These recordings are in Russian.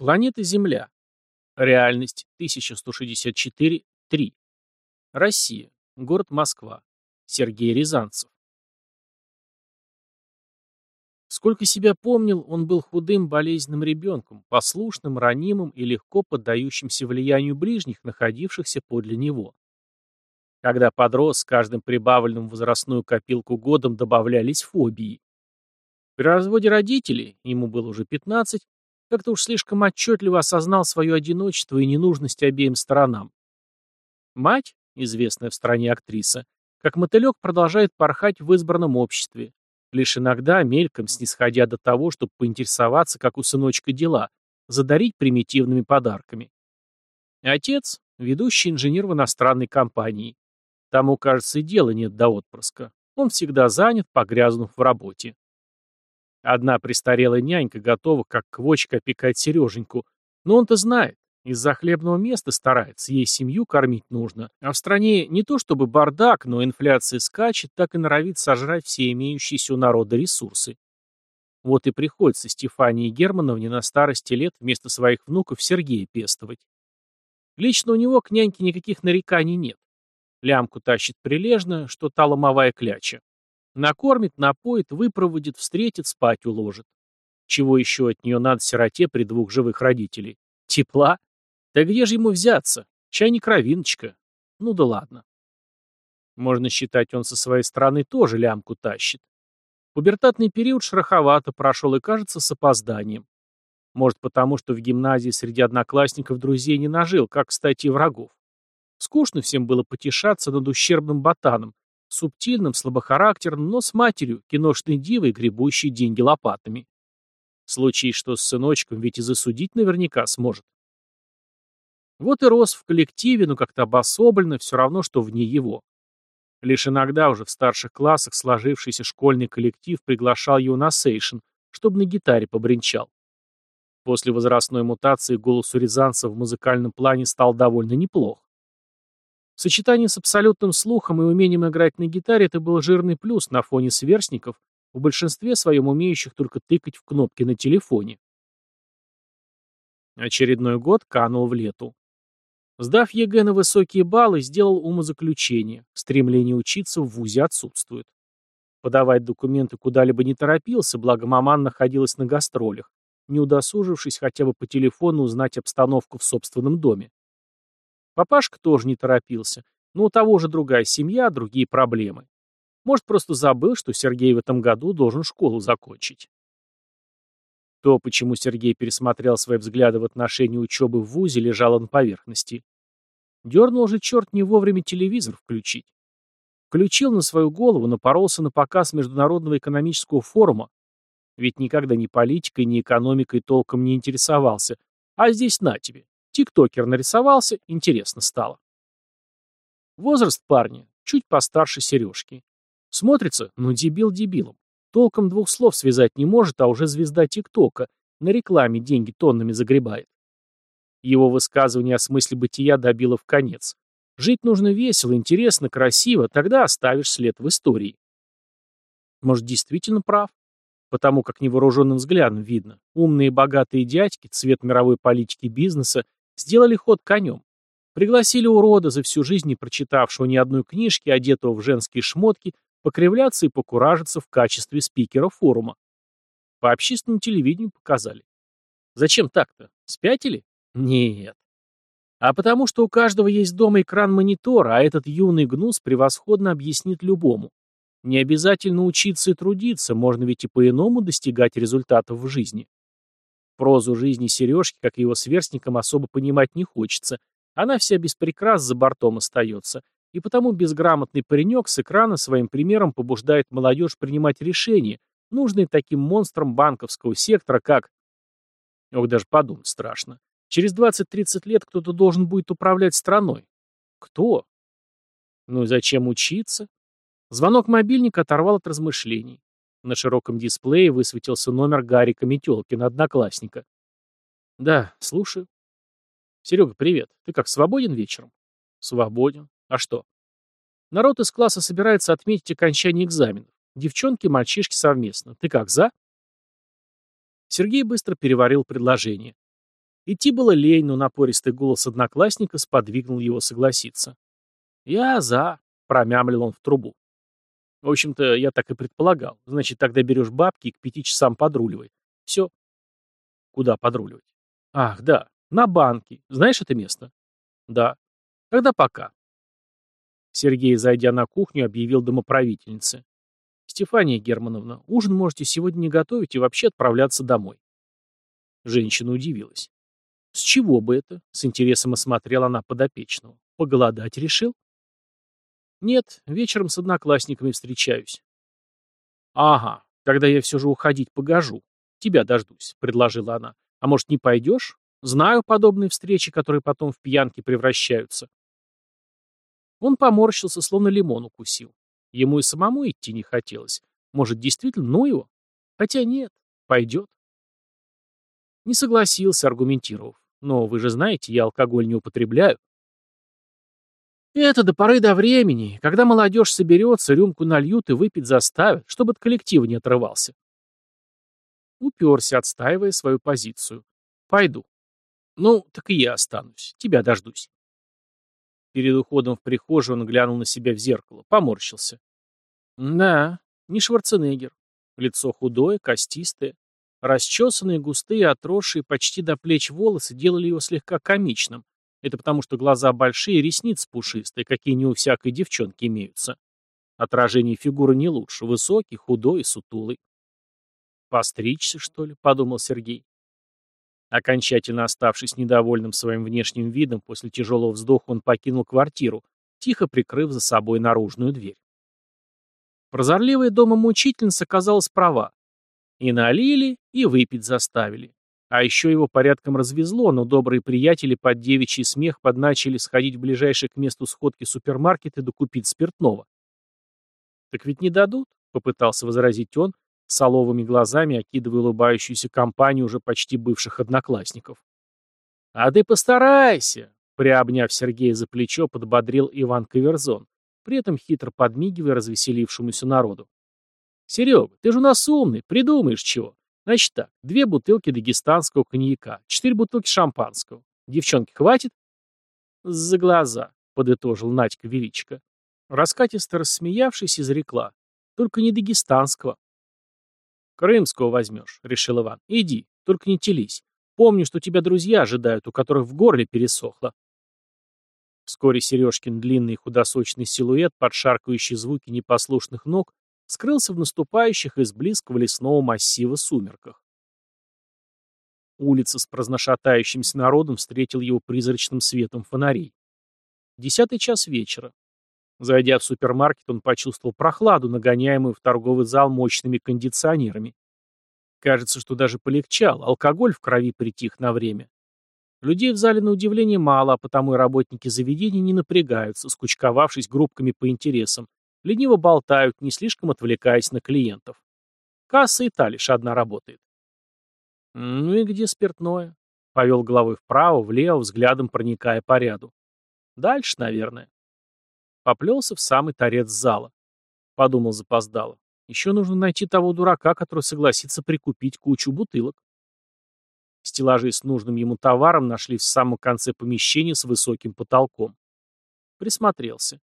Планета Земля. Реальность 1164-3. Россия. Город Москва. Сергей Рязанцев. Сколько себя помнил, он был худым, болезненным ребенком, послушным, ранимым и легко поддающимся влиянию ближних, находившихся подле него. Когда подрос, с каждым прибавленным возрастную копилку годом добавлялись фобии. При разводе родителей, ему было уже 15, как-то уж слишком отчетливо осознал свое одиночество и ненужность обеим сторонам. Мать, известная в стране актриса, как мотылек продолжает порхать в избранном обществе, лишь иногда мельком снисходя до того, чтобы поинтересоваться, как у сыночка дела, задарить примитивными подарками. Отец – ведущий инженер в иностранной компании. Тому, кажется, и дела нет до отпрыска. Он всегда занят, погрязнув в работе. Одна престарелая нянька готова, как квочка, опекать Сереженьку. Но он-то знает, из-за хлебного места старается, ей семью кормить нужно. А в стране не то чтобы бардак, но инфляция скачет, так и норовит сожрать все имеющиеся у народа ресурсы. Вот и приходится Стефании Германовне на старости лет вместо своих внуков Сергея пестовать. Лично у него к няньке никаких нареканий нет. Лямку тащит прилежно, что та ломовая кляча. Накормит, напоит, выпроводит, встретит, спать уложит. Чего еще от нее надо сироте при двух живых родителей? Тепла? Да где же ему взяться? Чай не кровиночка. Ну да ладно. Можно считать, он со своей стороны тоже лямку тащит. Пубертатный период шероховато прошел и, кажется, с опозданием. Может, потому что в гимназии среди одноклассников друзей не нажил, как, кстати, и врагов. Скучно всем было потешаться над ущербным ботаном, Субтильным, слабохарактерным, но с матерью, киношной дивой, гребущей деньги лопатами. В случае что с сыночком, ведь и засудить наверняка сможет. Вот и рос в коллективе, но как-то обособленно, все равно, что вне его. Лишь иногда уже в старших классах сложившийся школьный коллектив приглашал его на сейшн, чтобы на гитаре побренчал. После возрастной мутации голос у рязанца в музыкальном плане стал довольно неплох. В сочетании с абсолютным слухом и умением играть на гитаре это был жирный плюс на фоне сверстников, в большинстве своем умеющих только тыкать в кнопки на телефоне. Очередной год канул в лету. Сдав ЕГЭ на высокие баллы, сделал умозаключение. Стремление учиться в ВУЗе отсутствует. Подавать документы куда-либо не торопился, благо маман находилась на гастролях, не удосужившись хотя бы по телефону узнать обстановку в собственном доме. Папашка тоже не торопился, но у того же другая семья, другие проблемы. Может, просто забыл, что Сергей в этом году должен школу закончить. То, почему Сергей пересмотрел свои взгляды в отношении учебы в ВУЗе, лежало на поверхности. Дернул же черт не вовремя телевизор включить. Включил на свою голову, напоролся на показ Международного экономического форума. Ведь никогда ни политикой, ни экономикой толком не интересовался. А здесь на тебе. Тиктокер нарисовался, интересно стало. Возраст парня чуть постарше Сережки. Смотрится, ну дебил дебилом. Толком двух слов связать не может, а уже звезда ТикТока. На рекламе деньги тоннами загребает. Его высказывание о смысле бытия добило в конец. Жить нужно весело, интересно, красиво, тогда оставишь след в истории. Может, действительно прав? Потому как невооруженным взглядом видно. Умные богатые дядьки, цвет мировой политики бизнеса, Сделали ход конем. Пригласили урода, за всю жизнь не прочитавшего ни одной книжки, одетого в женские шмотки, покривляться и покуражиться в качестве спикера форума. По общественному телевидению показали. Зачем так-то? Спятили? Нет. А потому что у каждого есть дома экран монитора, а этот юный гнус превосходно объяснит любому. Не обязательно учиться и трудиться, можно ведь и по-иному достигать результатов в жизни. Прозу жизни Сережки, как и его сверстникам, особо понимать не хочется. Она вся без прикрас за бортом остается. И потому безграмотный паренек с экрана своим примером побуждает молодежь принимать решения, нужные таким монстрам банковского сектора, как... Ох, даже подумать страшно. Через 20-30 лет кто-то должен будет управлять страной. Кто? Ну и зачем учиться? Звонок мобильника оторвал от размышлений. На широком дисплее высветился номер Гарика Метелкина, одноклассника. «Да, слушаю». «Серега, привет. Ты как, свободен вечером?» «Свободен. А что?» «Народ из класса собирается отметить окончание экзаменов. Девчонки мальчишки совместно. Ты как, за?» Сергей быстро переварил предложение. Идти было лень, но напористый голос одноклассника сподвигнул его согласиться. «Я за», — промямлил он в трубу. В общем-то, я так и предполагал. Значит, тогда берешь бабки и к пяти часам подруливай. Все. Куда подруливать? Ах, да, на банке. Знаешь это место? Да. Тогда пока. Сергей, зайдя на кухню, объявил домоправительнице. «Стефания Германовна, ужин можете сегодня не готовить и вообще отправляться домой». Женщина удивилась. «С чего бы это?» — с интересом осмотрела она подопечного. «Поголодать решил?» «Нет, вечером с одноклассниками встречаюсь». «Ага, тогда я все же уходить погожу. Тебя дождусь», — предложила она. «А может, не пойдешь? Знаю подобные встречи, которые потом в пьянки превращаются». Он поморщился, словно лимон укусил. Ему и самому идти не хотелось. Может, действительно, ну его? Хотя нет, пойдет. Не согласился, аргументировав. Но вы же знаете, я алкоголь не употребляю. Это до поры до времени. Когда молодежь соберется, рюмку нальют и выпить заставят, чтобы от коллектива не отрывался. Уперся, отстаивая свою позицию. Пойду. Ну, так и я останусь. Тебя дождусь. Перед уходом в прихожую он глянул на себя в зеркало, поморщился. Да, не Шварценеггер. Лицо худое, костистое. Расчесанные, густые, отросшие почти до плеч волосы делали его слегка комичным. Это потому, что глаза большие, ресницы пушистые, какие не у всякой девчонки имеются. Отражение фигуры не лучше. Высокий, худой и сутулый. «Постричься, что ли?» — подумал Сергей. Окончательно оставшись недовольным своим внешним видом, после тяжелого вздоха он покинул квартиру, тихо прикрыв за собой наружную дверь. Прозорливая дома мучительница оказалась права. И налили, и выпить заставили. А еще его порядком развезло, но добрые приятели под девичий смех подначили сходить в ближайший к месту сходки супермаркет и докупить спиртного. «Так ведь не дадут», — попытался возразить он, соловыми глазами окидывая улыбающуюся компанию уже почти бывших одноклассников. «А ты постарайся!» — приобняв Сергея за плечо, подбодрил Иван Каверзон, при этом хитро подмигивая развеселившемуся народу. «Серега, ты же у нас умный, придумаешь чего. Значит так, две бутылки дагестанского коньяка, четыре бутылки шампанского. Девчонки, хватит?» «За глаза», — подытожил Надька Величко. Раскатисто рассмеявшись, изрекла. «Только не дагестанского, «Крымского возьмешь», — решил Иван. «Иди, только не телись. Помню, что тебя друзья ожидают, у которых в горле пересохло». Вскоре Сережкин длинный худосочный силуэт, под шаркающие звуки непослушных ног, скрылся в наступающих из близкого лесного массива сумерках. Улица с праздношатающимся народом встретил его призрачным светом фонарей. Десятый час вечера. Зайдя в супермаркет, он почувствовал прохладу, нагоняемую в торговый зал мощными кондиционерами. Кажется, что даже полегчал, алкоголь в крови притих на время. Людей в зале на удивление мало, а потому и работники заведений не напрягаются, скучковавшись группками по интересам. Лениво болтают, не слишком отвлекаясь на клиентов. Касса и та лишь одна работает. «Ну и где спиртное?» Повел головой вправо, влево, взглядом проникая по ряду. «Дальше, наверное». Поплелся в самый торец зала. Подумал запоздало. Еще нужно найти того дурака, который согласится прикупить кучу бутылок. Стеллажи с нужным ему товаром нашли в самом конце помещения с высоким потолком. Присмотрелся.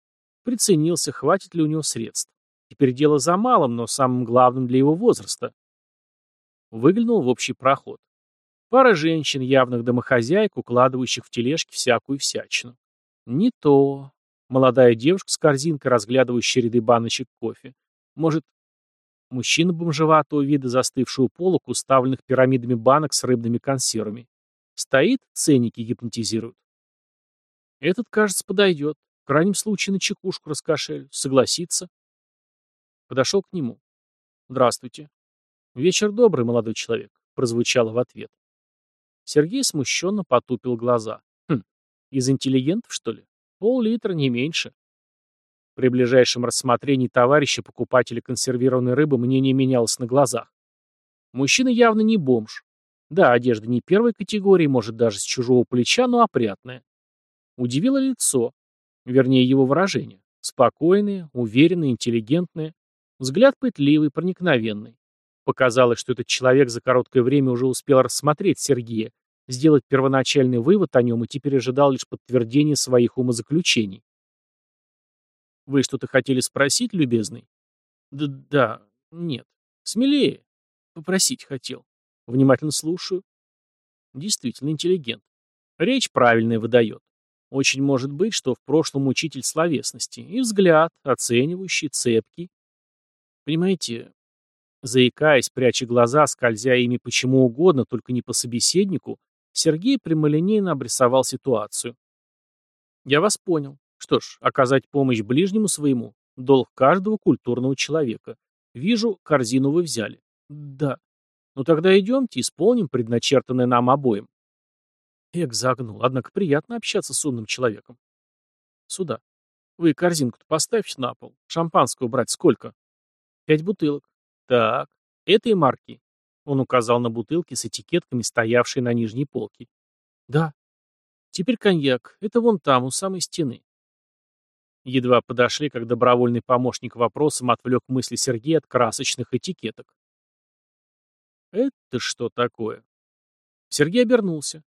Приценился, хватит ли у него средств. Теперь дело за малым, но самым главным для его возраста. Выглянул в общий проход. Пара женщин, явных домохозяек, укладывающих в тележки всякую всячину. Не то. Молодая девушка с корзинкой, разглядывающая ряды баночек кофе. Может, мужчина бомжеватого вида, застывший у полок, уставленных пирамидами банок с рыбными консервами. Стоит, ценники гипнотизируют. Этот, кажется, подойдет. Крайнем случае на чекушку раскошелю. Согласится. Подошел к нему. Здравствуйте. Вечер добрый, молодой человек, прозвучало в ответ. Сергей смущенно потупил глаза. Хм, из интеллигентов, что ли? Пол-литра, не меньше. При ближайшем рассмотрении товарища покупателя консервированной рыбы мнение менялось на глазах. Мужчина явно не бомж. Да, одежда не первой категории, может даже с чужого плеча, но опрятная. Удивило лицо, вернее его выражение. Спокойное, уверенное, интеллигентное. Взгляд пытливый, проникновенный. Показалось, что этот человек за короткое время уже успел рассмотреть Сергея сделать первоначальный вывод о нем и теперь ожидал лишь подтверждения своих умозаключений. «Вы что-то хотели спросить, любезный?» «Да, да, нет. Смелее. Попросить хотел. Внимательно слушаю». Действительно интеллигент. Речь правильная выдает. Очень может быть, что в прошлом учитель словесности. И взгляд, оценивающий, цепкий. Понимаете, заикаясь, пряча глаза, скользя ими почему угодно, только не по собеседнику, Сергей прямолинейно обрисовал ситуацию. «Я вас понял. Что ж, оказать помощь ближнему своему – долг каждого культурного человека. Вижу, корзину вы взяли. Да. Ну тогда идемте, исполним предначертанное нам обоим. Эк загнул, однако приятно общаться с умным человеком. Сюда. Вы корзинку-то поставьте на пол. Шампанского брать сколько? Пять бутылок. Так, этой марки. Он указал на бутылки с этикетками, стоявшие на нижней полке. Да. Теперь коньяк. Это вон там, у самой стены. Едва подошли, как добровольный помощник вопросом отвлек мысли Сергея от красочных этикеток. «Это что такое?» Сергей обернулся.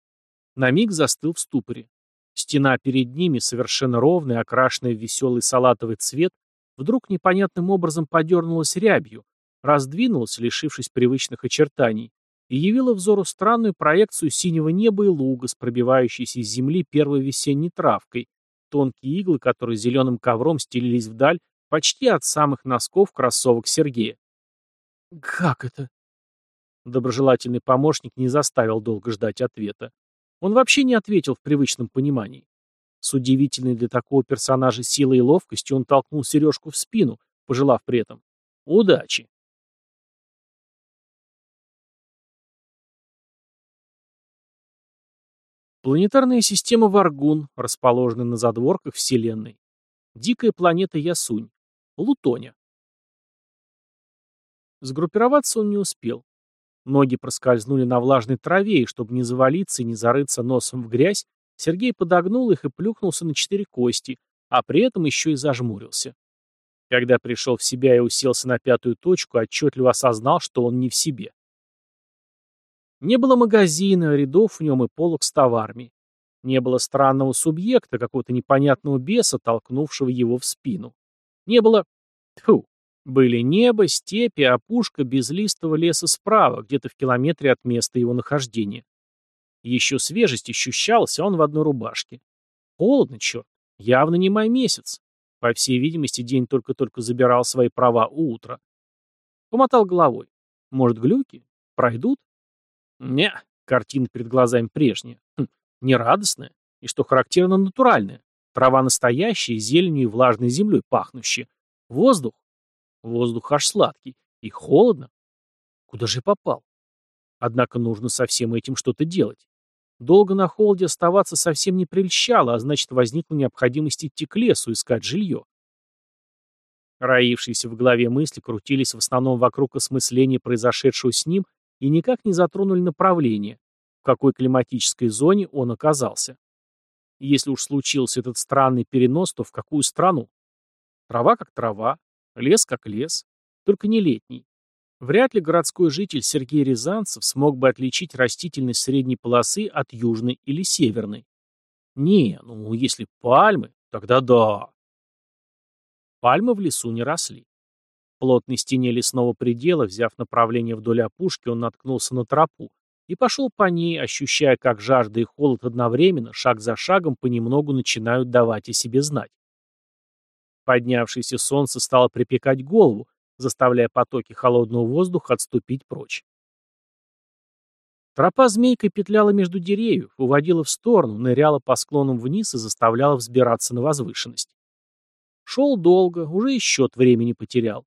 На миг застыл в ступоре. Стена перед ними, совершенно ровная, окрашенная в веселый салатовый цвет, вдруг непонятным образом подернулась рябью, раздвинулась, лишившись привычных очертаний, и явила взору странную проекцию синего неба и луга с пробивающейся из земли первой весенней травкой, тонкие иглы, которые зеленым ковром стелились вдаль почти от самых носков кроссовок Сергея. «Как это?» Доброжелательный помощник не заставил долго ждать ответа. Он вообще не ответил в привычном понимании. С удивительной для такого персонажа силой и ловкостью он толкнул Сережку в спину, пожелав при этом «Удачи!». Планетарная система Варгун, расположенная на задворках Вселенной. Дикая планета Ясунь. Лутоня. Сгруппироваться он не успел. Ноги проскользнули на влажной траве, и чтобы не завалиться и не зарыться носом в грязь, Сергей подогнул их и плюхнулся на четыре кости, а при этом еще и зажмурился. Когда пришел в себя и уселся на пятую точку, отчетливо осознал, что он не в себе. Не было магазина, рядов в нем и полок с товарами. Не было странного субъекта, какого-то непонятного беса, толкнувшего его в спину. Не было... Тьфу. Были небо, степи, опушка безлистого леса справа, где-то в километре от места его нахождения. Еще свежесть ощущалась, а он в одной рубашке. Холодно, черт. Явно не май месяц. По всей видимости, день только-только забирал свои права у утра. Помотал головой. Может, глюки? Пройдут? Не, картина перед глазами прежняя. Хм, нерадостная. И, что характерно, натуральная. Трава настоящая, зеленью и влажной землей пахнущая. Воздух. Воздух аж сладкий. И холодно. Куда же я попал? Однако нужно со всем этим что-то делать. Долго на холоде оставаться совсем не прельщало, а значит, возникла необходимость идти к лесу, искать жилье. Роившиеся в голове мысли крутились в основном вокруг осмысления произошедшего с ним и никак не затронули направление, в какой климатической зоне он оказался. если уж случился этот странный перенос, то в какую страну? Трава как трава, лес как лес, только не летний. Вряд ли городской житель Сергей Рязанцев смог бы отличить растительность средней полосы от южной или северной. Не, ну если пальмы, тогда да. Пальмы в лесу не росли плотной стене лесного предела, взяв направление вдоль опушки, он наткнулся на тропу и пошел по ней, ощущая, как жажда и холод одновременно, шаг за шагом, понемногу начинают давать о себе знать. Поднявшееся солнце стало припекать голову, заставляя потоки холодного воздуха отступить прочь. Тропа змейкой петляла между деревьев, уводила в сторону, ныряла по склонам вниз и заставляла взбираться на возвышенность. Шел долго, уже и счет времени потерял.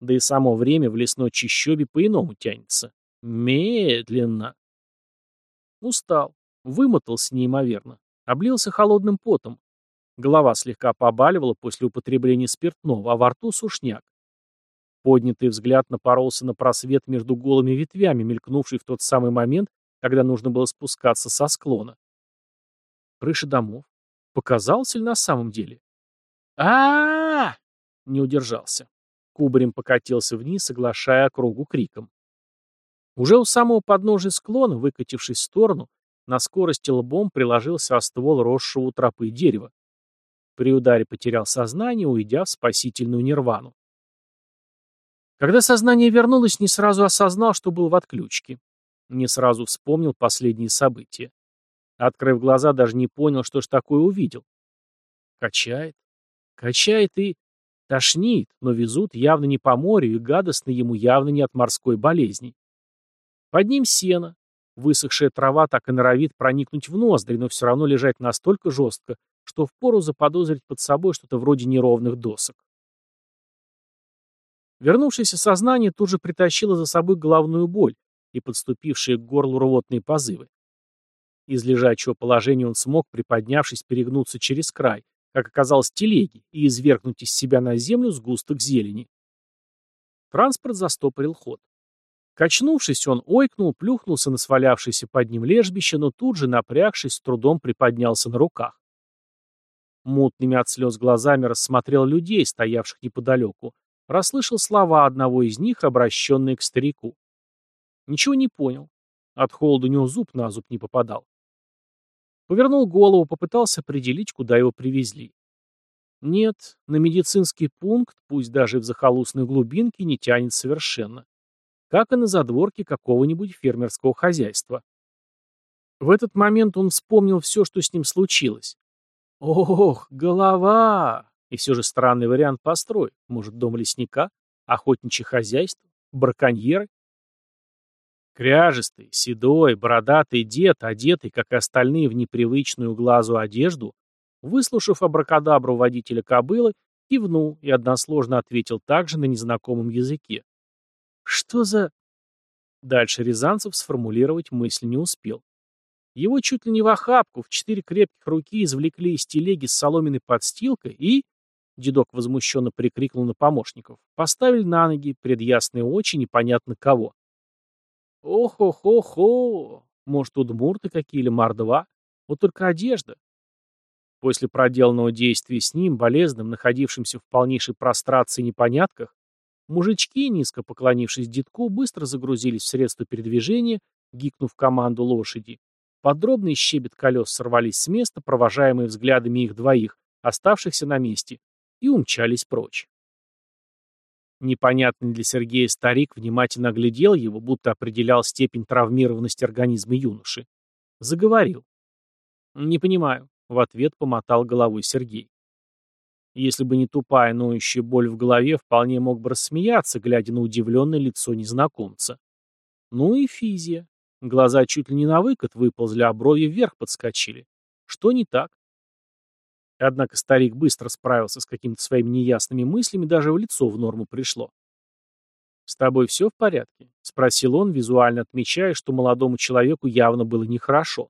Да и само время в лесной чащобе по-иному тянется. Медленно. Устал. Вымотался неимоверно. Облился холодным потом. Голова слегка побаливала после употребления спиртного, а во рту сушняк. Поднятый взгляд напоролся на просвет между голыми ветвями, мелькнувший в тот самый момент, когда нужно было спускаться со склона. Крыша домов. Показалось ли на самом деле? а, -а, Не удержался. Кубарем покатился вниз, оглашая округу криком. Уже у самого подножия склона, выкатившись в сторону, на скорости лбом приложился о ствол росшего у тропы дерева. При ударе потерял сознание, уйдя в спасительную нирвану. Когда сознание вернулось, не сразу осознал, что был в отключке. Не сразу вспомнил последние события. Открыв глаза, даже не понял, что ж такое увидел. Качает. Качает и... Тошнит, но везут явно не по морю, и гадостно ему явно не от морской болезни. Под ним сено. Высохшая трава так и норовит проникнуть в ноздри, но все равно лежать настолько жестко, что впору заподозрить под собой что-то вроде неровных досок. Вернувшееся сознание тут же притащило за собой головную боль и подступившие к горлу рвотные позывы. Из лежачего положения он смог, приподнявшись, перегнуться через край, как оказалось, телеги, и извергнуть из себя на землю сгусток зелени. Транспорт застопорил ход. Качнувшись, он ойкнул, плюхнулся на свалявшееся под ним лежбище, но тут же, напрягшись, с трудом приподнялся на руках. Мутными от слез глазами рассмотрел людей, стоявших неподалеку, расслышал слова одного из них, обращенные к старику. Ничего не понял. От холода у него зуб на зуб не попадал. Повернул голову, попытался определить, куда его привезли. Нет, на медицинский пункт, пусть даже в захолустной глубинке, не тянет совершенно. Как и на задворке какого-нибудь фермерского хозяйства. В этот момент он вспомнил все, что с ним случилось. Ох, голова! И все же странный вариант построй. Может, дом лесника? Охотничье хозяйство? Браконьеры? Кряжистый, седой, бородатый дед, одетый, как и остальные, в непривычную глазу одежду, выслушав абракадабру водителя кобылы, кивнул и односложно ответил также на незнакомом языке. «Что за...» Дальше Рязанцев сформулировать мысль не успел. Его чуть ли не в охапку, в четыре крепких руки извлекли из телеги с соломенной подстилкой и... Дедок возмущенно прикрикнул на помощников. Поставили на ноги, пред ясные очи, непонятно кого. Ох-ох-ох-ох! Может, удмурты какие или мордва? Вот только одежда. После проделанного действия с ним, болезным, находившимся в полнейшей прострации и непонятках, мужички, низко поклонившись детку, быстро загрузились в средства передвижения, гикнув команду лошади. Подробный щебет колес сорвались с места, провожаемые взглядами их двоих, оставшихся на месте, и умчались прочь. Непонятный для Сергея старик внимательно оглядел его, будто определял степень травмированности организма юноши. Заговорил. «Не понимаю», — в ответ помотал головой Сергей. Если бы не тупая ноющая боль в голове, вполне мог бы рассмеяться, глядя на удивленное лицо незнакомца. Ну и физия. Глаза чуть ли не на выкат выползли, а брови вверх подскочили. Что не так? Однако старик быстро справился с какими-то своими неясными мыслями, даже в лицо в норму пришло. «С тобой все в порядке?» — спросил он, визуально отмечая, что молодому человеку явно было нехорошо.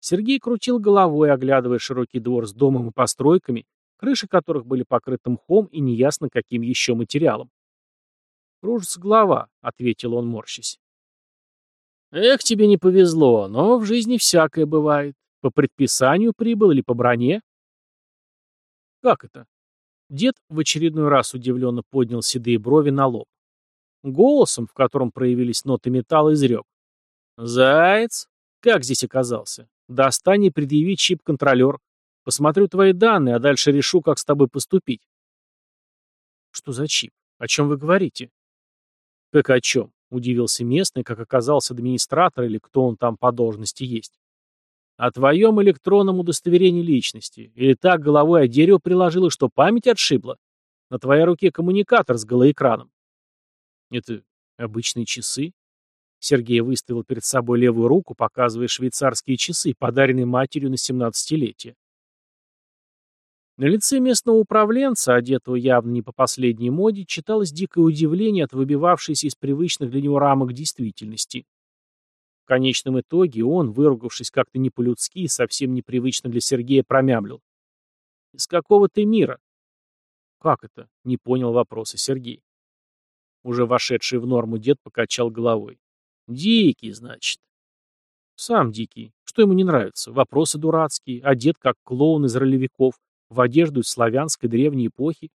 Сергей крутил головой, оглядывая широкий двор с домом и постройками, крыши которых были покрыты мхом и неясно каким еще материалом. «Кружится голова», — ответил он, морщась. «Эх, тебе не повезло, но в жизни всякое бывает. По предписанию прибыл или по броне? Как это? Дед в очередной раз удивленно поднял седые брови на лоб. Голосом, в котором проявились ноты металла, изрек. «Заяц? Как здесь оказался? Достань и предъяви чип-контролер. Посмотрю твои данные, а дальше решу, как с тобой поступить». «Что за чип? О чем вы говорите?» «Как о чем?» — удивился местный, как оказался администратор или кто он там по должности есть. О твоем электронном удостоверении личности. Или так головой о дерево приложила, что память отшибла? На твоей руке коммуникатор с голоэкраном. Это обычные часы? Сергей выставил перед собой левую руку, показывая швейцарские часы, подаренные матерью на семнадцатилетие. На лице местного управленца, одетого явно не по последней моде, читалось дикое удивление от выбивавшейся из привычных для него рамок действительности. В конечном итоге он, выругавшись как-то не по-людски и совсем непривычно для Сергея, промямлил. «Из какого ты мира?» «Как это?» — не понял вопроса Сергей. Уже вошедший в норму дед покачал головой. «Дикий, значит». «Сам дикий. Что ему не нравится? Вопросы дурацкие, одет как клоун из ролевиков, в одежду из славянской древней эпохи.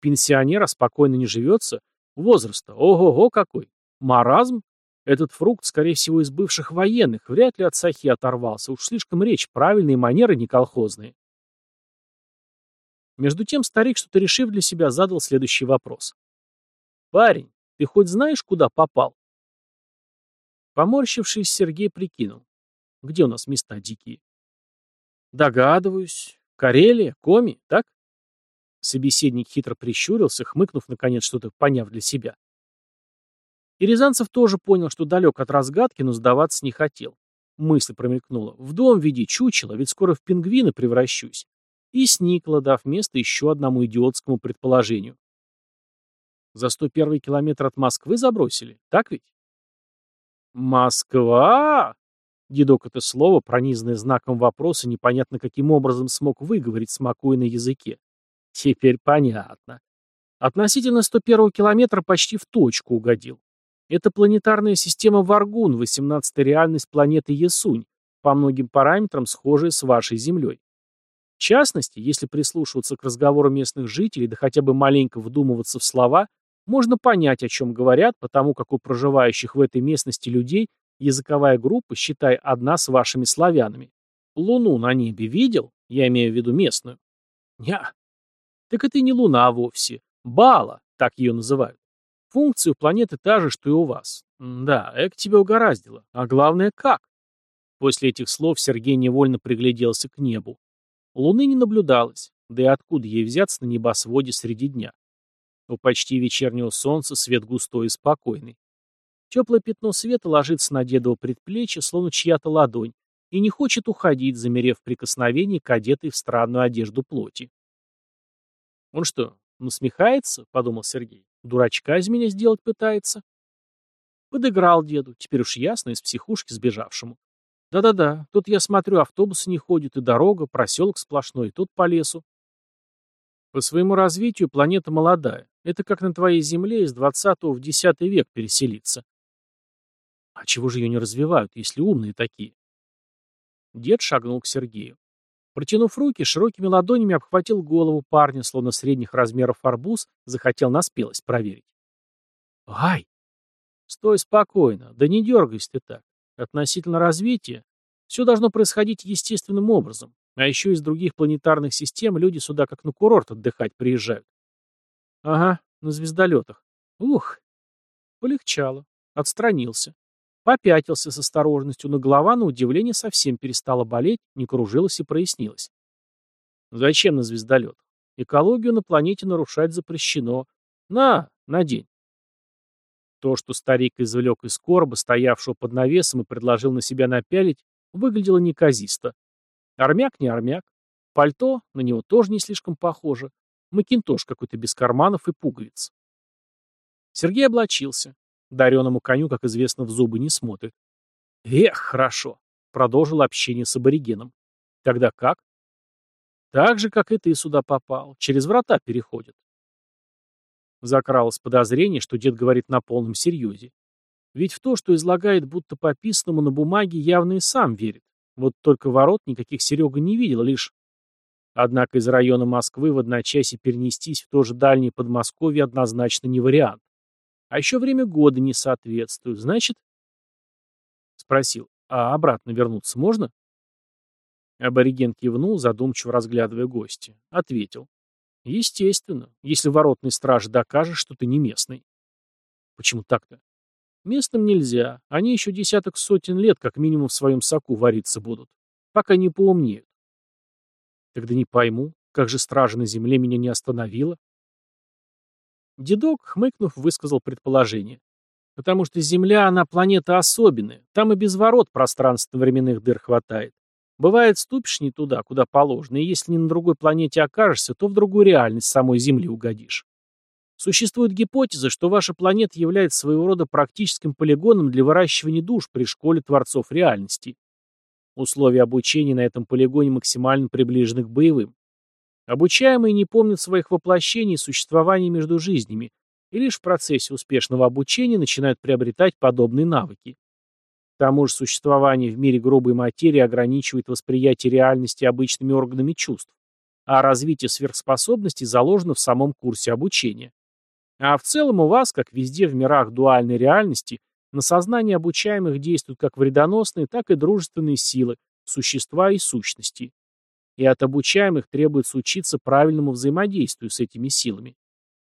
Пенсионера спокойно не живется. Возраста. Ого-го какой. Маразм? Этот фрукт, скорее всего, из бывших военных, вряд ли от сахи оторвался, уж слишком речь правильные манеры не колхозные. Между тем старик, что-то решив для себя, задал следующий вопрос. «Парень, ты хоть знаешь, куда попал?» Поморщившись, Сергей прикинул. «Где у нас места дикие?» «Догадываюсь. Карелия, Коми, так?» Собеседник хитро прищурился, хмыкнув, наконец, что-то поняв для себя. И Рязанцев тоже понял, что далек от разгадки, но сдаваться не хотел. Мысль промелькнула. В дом веди чучело, ведь скоро в пингвина превращусь. И сникла, дав место еще одному идиотскому предположению. За 101 километр от Москвы забросили, так ведь? «Москва?» Дедок это слово, пронизанное знаком вопроса, непонятно каким образом смог выговорить, смакуя на языке. Теперь понятно. Относительно 101 километра почти в точку угодил. Это планетарная система Варгун, 18-я реальность планеты Ясунь, по многим параметрам схожая с вашей Землей. В частности, если прислушиваться к разговору местных жителей, да хотя бы маленько вдумываться в слова, можно понять, о чем говорят, потому как у проживающих в этой местности людей языковая группа, считай, одна с вашими славянами. Луну на небе видел? Я имею в виду местную. Ня. Так это не Луна вовсе. Бала, так ее называют. Функция у планеты та же, что и у вас. Да, эк тебя угораздило. А главное, как? После этих слов Сергей невольно пригляделся к небу. Луны не наблюдалось, да и откуда ей взяться на небосводе среди дня? У почти вечернего солнца свет густой и спокойный. Теплое пятно света ложится на дедово предплечье, словно чья-то ладонь, и не хочет уходить, замерев в прикосновении к одетой в странную одежду плоти. Он что, насмехается? — подумал Сергей. Дурачка из меня сделать пытается. Подыграл деду, теперь уж ясно, из психушки сбежавшему. Да-да-да, тут я смотрю, автобусы не ходят, и дорога, проселок сплошной, тут по лесу. По своему развитию планета молодая. Это как на твоей Земле из 20 в 10 век переселиться. А чего же ее не развивают, если умные такие? Дед шагнул к Сергею. Протянув руки, широкими ладонями обхватил голову парня, словно средних размеров арбуз, захотел на спелость проверить. «Ай!» «Стой спокойно, да не дергайся ты так. Относительно развития все должно происходить естественным образом, а еще из других планетарных систем люди сюда как на курорт отдыхать приезжают». «Ага, на звездолетах. Ух!» Полегчало. Отстранился. Попятился с осторожностью, но голова, на удивление, совсем перестала болеть, не кружилась и прояснилась. Зачем на звездолет? Экологию на планете нарушать запрещено. На, надень. То, что старик извлек из короба, стоявшего под навесом, и предложил на себя напялить, выглядело неказисто. Армяк не армяк. Пальто на него тоже не слишком похоже. Макинтош какой-то без карманов и пуговиц. Сергей облачился. Дареному коню, как известно, в зубы не смотрит. Эх, хорошо. Продолжил общение с аборигеном. Тогда как? Так же, как и ты сюда попал. Через врата переходят. Закралось подозрение, что дед говорит на полном серьезе. Ведь в то, что излагает будто пописанному на бумаге, явно и сам верит. Вот только ворот никаких Серега не видел, лишь... Однако из района Москвы в одночасье перенестись в то же дальнее Подмосковье однозначно не вариант. А еще время года не соответствует. Значит... Спросил, а обратно вернуться можно? Абориген кивнул, задумчиво разглядывая гостя. Ответил. Естественно, если воротный страж докажет, что ты не местный. Почему так-то? Местным нельзя. Они еще десяток сотен лет как минимум в своем соку вариться будут. Пока не поумнеют. Тогда не пойму, как же стража на земле меня не остановила? Дедок, хмыкнув, высказал предположение. Потому что Земля, она планета особенная. Там и без ворот пространственно-временных дыр хватает. Бывает, ступишь не туда, куда положено, и если не на другой планете окажешься, то в другую реальность самой Земли угодишь. Существует гипотеза, что ваша планета является своего рода практическим полигоном для выращивания душ при школе творцов реальности. Условия обучения на этом полигоне максимально приближены к боевым. Обучаемые не помнят своих воплощений и существования между жизнями, и лишь в процессе успешного обучения начинают приобретать подобные навыки. К тому же существование в мире грубой материи ограничивает восприятие реальности обычными органами чувств, а развитие сверхспособностей заложено в самом курсе обучения. А в целом у вас, как везде в мирах дуальной реальности, На сознание обучаемых действуют как вредоносные, так и дружественные силы, существа и сущности. И от обучаемых требуется учиться правильному взаимодействию с этими силами.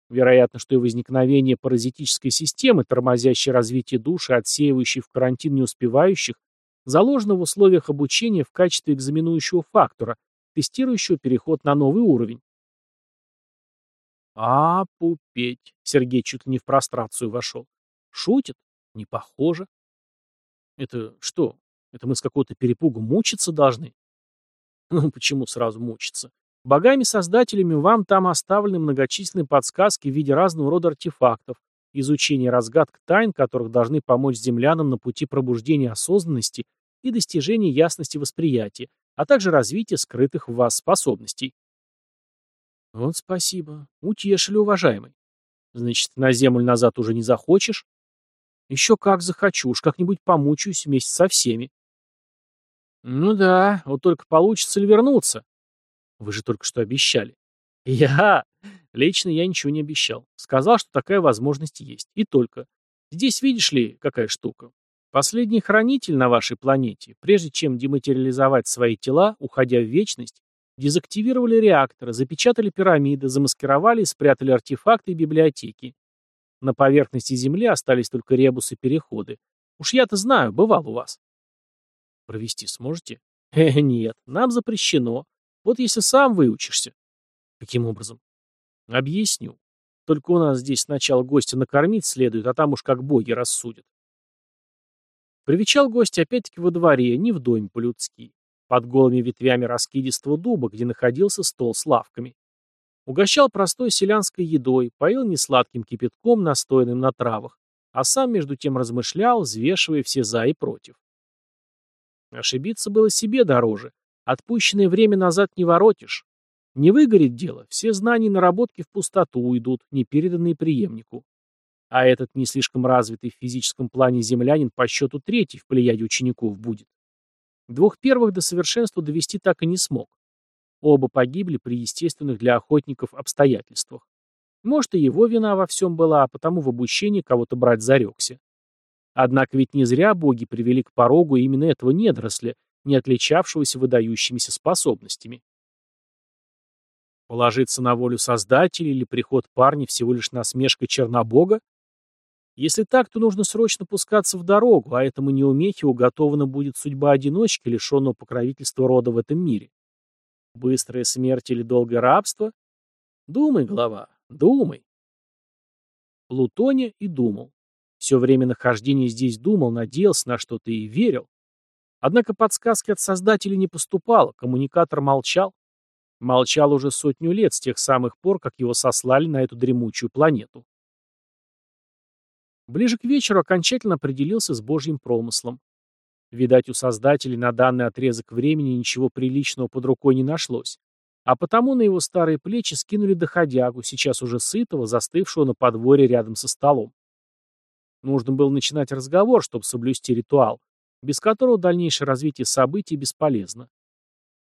Вероятно, что и возникновение паразитической системы, тормозящей развитие души, отсеивающей в карантин неуспевающих, заложено в условиях обучения в качестве экзаменующего фактора, тестирующего переход на новый уровень. А, пупеть. Сергей чуть ли не в прострацию вошел. Шутит? Не похоже. Это что? Это мы с какого-то перепугу мучиться должны? Ну, почему сразу мучиться? Богами-создателями вам там оставлены многочисленные подсказки в виде разного рода артефактов, изучение разгадок тайн, которых должны помочь землянам на пути пробуждения осознанности и достижения ясности восприятия, а также развития скрытых в вас способностей. Вот спасибо. Утешили, уважаемый. Значит, на землю назад уже не захочешь? Еще как захочу, уж как-нибудь помучаюсь вместе со всеми. Ну да, вот только получится ли вернуться? Вы же только что обещали. Я... Лично я ничего не обещал. Сказал, что такая возможность есть. И только. Здесь видишь ли, какая штука. Последний хранитель на вашей планете, прежде чем дематериализовать свои тела, уходя в вечность, дезактивировали реакторы, запечатали пирамиды, замаскировали и спрятали артефакты и библиотеки. На поверхности Земли остались только ребусы переходы. Уж я-то знаю, бывал у вас. Провести сможете? Э, нет, нам запрещено. Вот если сам выучишься. Каким образом? Объясню. Только у нас здесь сначала гостя накормить следует, а там уж как боги рассудят. Привечал гость опять-таки во дворе, не в доме по-людски, под голыми ветвями раскидистого дуба, где находился стол с лавками. Угощал простой селянской едой, поил несладким кипятком, настоянным на травах, а сам между тем размышлял, взвешивая все за и против. Ошибиться было себе дороже. Отпущенное время назад не воротишь. Не выгорит дело, все знания и наработки в пустоту уйдут, не переданные преемнику. А этот не слишком развитый в физическом плане землянин по счету третий в плеяде учеников будет. Двух первых до совершенства довести так и не смог. Оба погибли при естественных для охотников обстоятельствах. Может, и его вина во всем была, а потому в обучении кого-то брать зарекся. Однако ведь не зря боги привели к порогу именно этого недоросля, не отличавшегося выдающимися способностями. Положиться на волю Создателя или приход парня всего лишь насмешка Чернобога? Если так, то нужно срочно пускаться в дорогу, а этому неумехе уготована будет судьба одиночки, лишенного покровительства рода в этом мире. Быстрая смерть или долгое рабство? Думай, глава, думай. Плутония и думал. Все время нахождения здесь думал, надеялся на что-то и верил. Однако подсказки от создателей не поступало, коммуникатор молчал. Молчал уже сотню лет с тех самых пор, как его сослали на эту дремучую планету. Ближе к вечеру окончательно определился с Божьим промыслом. Видать, у создателей на данный отрезок времени ничего приличного под рукой не нашлось. А потому на его старые плечи скинули доходягу, сейчас уже сытого, застывшего на подворье рядом со столом. Нужно было начинать разговор, чтобы соблюсти ритуал, без которого дальнейшее развитие событий бесполезно.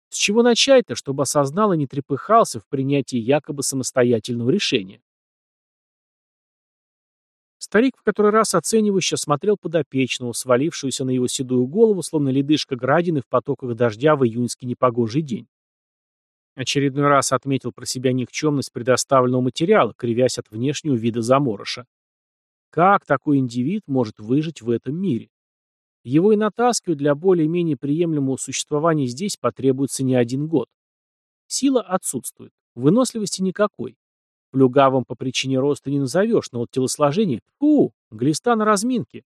С чего начать-то, чтобы осознал и не трепыхался в принятии якобы самостоятельного решения? Старик в который раз оценивающе смотрел подопечного, свалившуюся на его седую голову, словно ледышка градины в потоках дождя в июньский непогожий день. Очередной раз отметил про себя никчемность предоставленного материала, кривясь от внешнего вида заморыша. Как такой индивид может выжить в этом мире? Его и натаскивать для более-менее приемлемого существования здесь потребуется не один год. Сила отсутствует, выносливости никакой. Плюгавым по причине роста не назовешь, но вот телосложение, фу, глиста на разминке.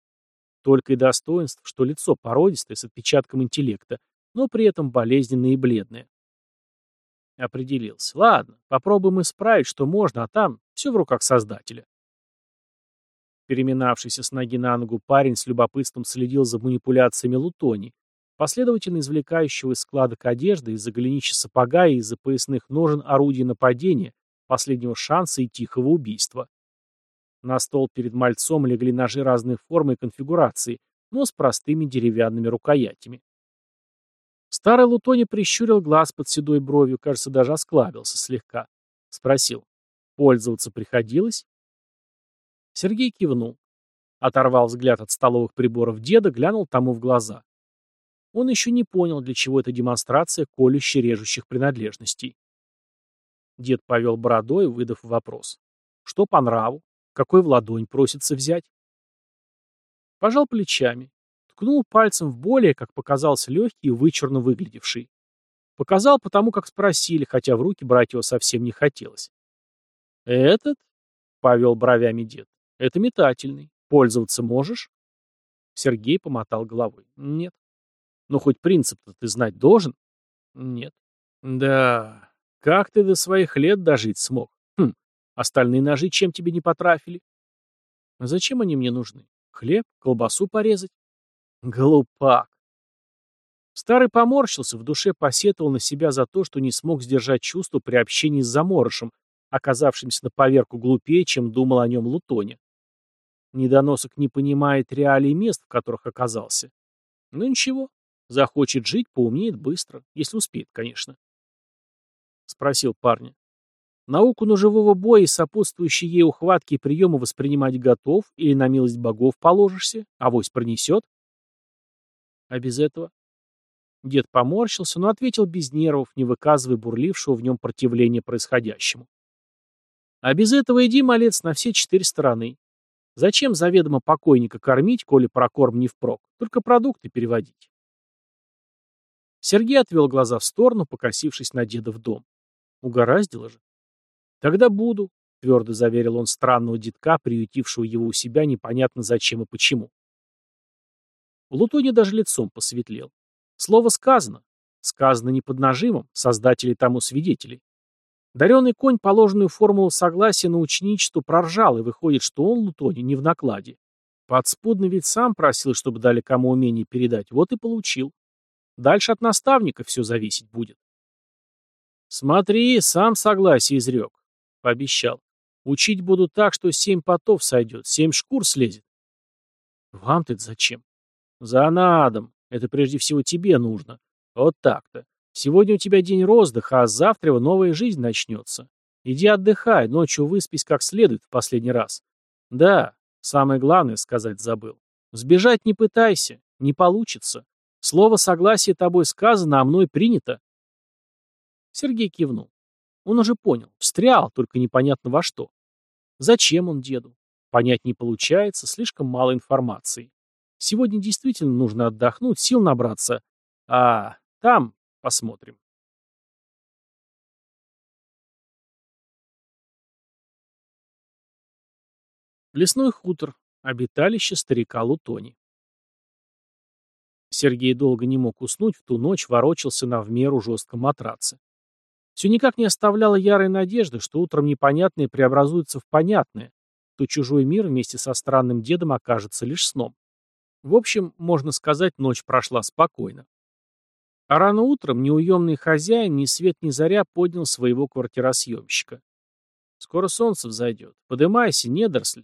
Только и достоинств, что лицо породистое, с отпечатком интеллекта, но при этом болезненное и бледное. Определился. Ладно, попробуем исправить, что можно, а там все в руках Создателя. Переминавшийся с ноги на ногу парень с любопытством следил за манипуляциями Лутони, последовательно извлекающего из складок одежды, из-за голенища сапога и из-за поясных ножен орудий нападения, последнего шанса и тихого убийства. На стол перед мальцом легли ножи разной формы и конфигурации, но с простыми деревянными рукоятями. Старый Лутони прищурил глаз под седой бровью, кажется, даже осклабился слегка. Спросил, пользоваться приходилось? Сергей кивнул. Оторвал взгляд от столовых приборов деда, глянул тому в глаза. Он еще не понял, для чего эта демонстрация колюще-режущих принадлежностей. Дед повел бородой, выдав вопрос. Что по нраву? Какой в ладонь просится взять? Пожал плечами. Ткнул пальцем в более, как показалось, легкий и вычурно выглядевший. Показал потому, как спросили, хотя в руки брать его совсем не хотелось. «Этот?» — повел бровями дед. «Это метательный. Пользоваться можешь?» Сергей помотал головой. «Нет». «Ну, хоть принцип-то ты знать должен?» «Нет». «Да, как ты до своих лет дожить смог? Хм, остальные ножи чем тебе не потрафили?» «А зачем они мне нужны? Хлеб, колбасу порезать?» «Глупак!» Старый поморщился, в душе посетовал на себя за то, что не смог сдержать чувство при общении с заморышем, оказавшимся на поверку глупее, чем думал о нем Лутоне. Недоносок не понимает реалий мест, в которых оказался. Ну ничего, захочет жить, поумнеет быстро, если успеет, конечно. Спросил парня. Науку ножевого боя и сопутствующие ей ухватки и приемы воспринимать готов или на милость богов положишься, авось пронесет? А без этого? Дед поморщился, но ответил без нервов, не выказывая бурлившего в нем противления происходящему. А без этого иди, малец, на все четыре стороны. Зачем заведомо покойника кормить, коли прокорм не впрок? Только продукты переводить. Сергей отвел глаза в сторону, покосившись на деда в дом. Угораздило же. Тогда буду, твердо заверил он странного детка, приютившего его у себя непонятно зачем и почему. У Лутони даже лицом посветлел. Слово сказано. Сказано не под нажимом, создатели тому свидетелей. Даренный конь положенную формулу согласия на ученичество проржал, и выходит, что он Лутоне не в накладе. Подспудно ведь сам просил, чтобы дали кому умение передать, вот и получил. Дальше от наставника все зависеть будет. Смотри, сам согласие изрек, пообещал. Учить буду так, что семь потов сойдет, семь шкур слезет. Вам-то зачем? За надом. Это прежде всего тебе нужно. Вот так-то. Сегодня у тебя день роздыха, а завтра его новая жизнь начнется. Иди отдыхай, ночью выспись как следует в последний раз. Да, самое главное сказать забыл. Сбежать не пытайся, не получится. Слово согласия тобой сказано, а мной принято. Сергей кивнул. Он уже понял, встрял, только непонятно во что. Зачем он деду? Понять не получается, слишком мало информации. Сегодня действительно нужно отдохнуть, сил набраться. А там Посмотрим. Лесной хутор. Обиталище старика Лутони. Сергей долго не мог уснуть, в ту ночь ворочался на в меру жестком матраце. Все никак не оставляло ярой надежды, что утром непонятное преобразуется в понятное, то чужой мир вместе со странным дедом окажется лишь сном. В общем, можно сказать, ночь прошла спокойно. А рано утром неуемный хозяин ни свет ни заря поднял своего квартиросъемщика. «Скоро солнце взойдет. Подымайся, недоросль».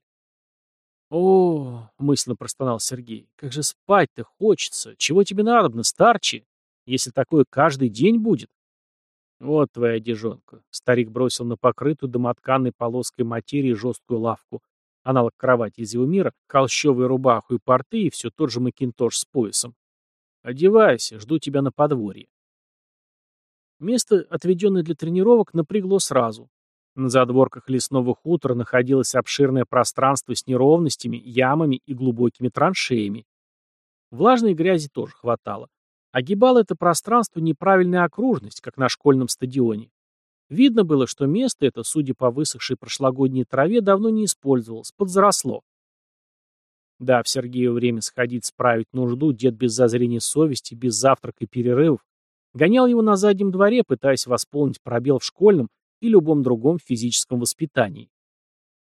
«О, — мысленно простонал Сергей, — как же спать-то хочется. Чего тебе надобно, старче, если такое каждый день будет?» «Вот твоя одежонка». Старик бросил на покрытую домотканной полоской материи жесткую лавку, аналог кровати из его мира, холщовую рубаху и порты и все тот же макинтош с поясом. Одевайся, жду тебя на подворье. Место, отведенное для тренировок, напрягло сразу. На задворках лесного хутора находилось обширное пространство с неровностями, ямами и глубокими траншеями. Влажной грязи тоже хватало. Огибало это пространство неправильная окружность, как на школьном стадионе. Видно было, что место это, судя по высохшей прошлогодней траве, давно не использовалось, подзаросло. Дав Сергею время сходить справить нужду, дед без зазрения совести, без завтрака и перерывов, гонял его на заднем дворе, пытаясь восполнить пробел в школьном и любом другом физическом воспитании.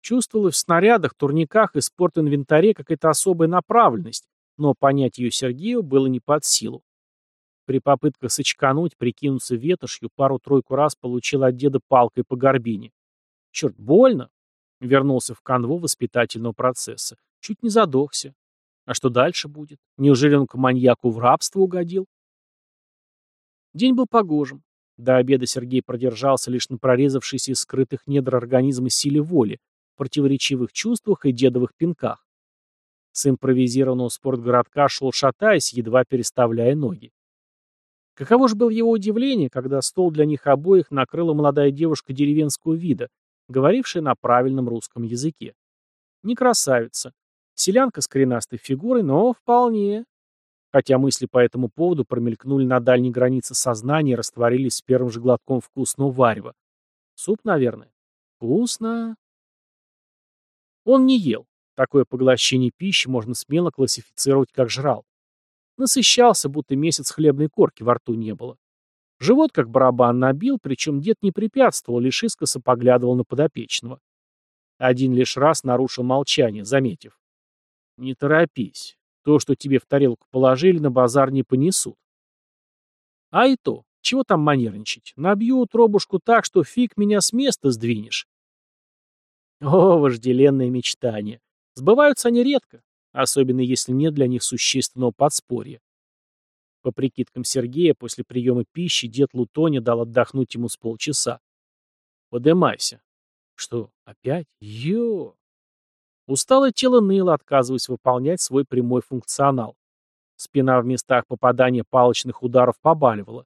Чувствовалось в снарядах, турниках и спортинвентаре какая-то особая направленность, но понять ее Сергею было не под силу. При попытках сочкануть, прикинуться ветошью, пару-тройку раз получил от деда палкой по горбине. Черт, больно! Вернулся в канву воспитательного процесса. Чуть не задохся. А что дальше будет? Неужели он к маньяку в рабство угодил? День был погожим. До обеда Сергей продержался лишь на прорезавшейся из скрытых недр организма силе воли, противоречивых чувствах и дедовых пинках. С импровизированного спортгородка шел шатаясь, едва переставляя ноги. Каково же было его удивление, когда стол для них обоих накрыла молодая девушка деревенского вида, говорившая на правильном русском языке. Не красавица. Селянка с коренастой фигурой, но вполне. Хотя мысли по этому поводу промелькнули на дальней границе сознания и растворились с первым же глотком вкусного варева. Суп, наверное. Вкусно. Он не ел. Такое поглощение пищи можно смело классифицировать как жрал. Насыщался, будто месяц хлебной корки во рту не было. Живот как барабан набил, причем дед не препятствовал, лишь искоса поглядывал на подопечного. Один лишь раз нарушил молчание, заметив. «Не торопись. То, что тебе в тарелку положили, на базар не понесут». «А и то. Чего там манерничать? Набью тробушку так, что фиг меня с места сдвинешь». О, вожделенные мечтания. Сбываются они редко, особенно если нет для них существенного подспорья. По прикидкам Сергея, после приема пищи дед Лутоня дал отдохнуть ему с полчаса. «Подымайся». «Что, опять? Ё!» Усталое тело ныло, отказываясь выполнять свой прямой функционал. Спина в местах попадания палочных ударов побаливала.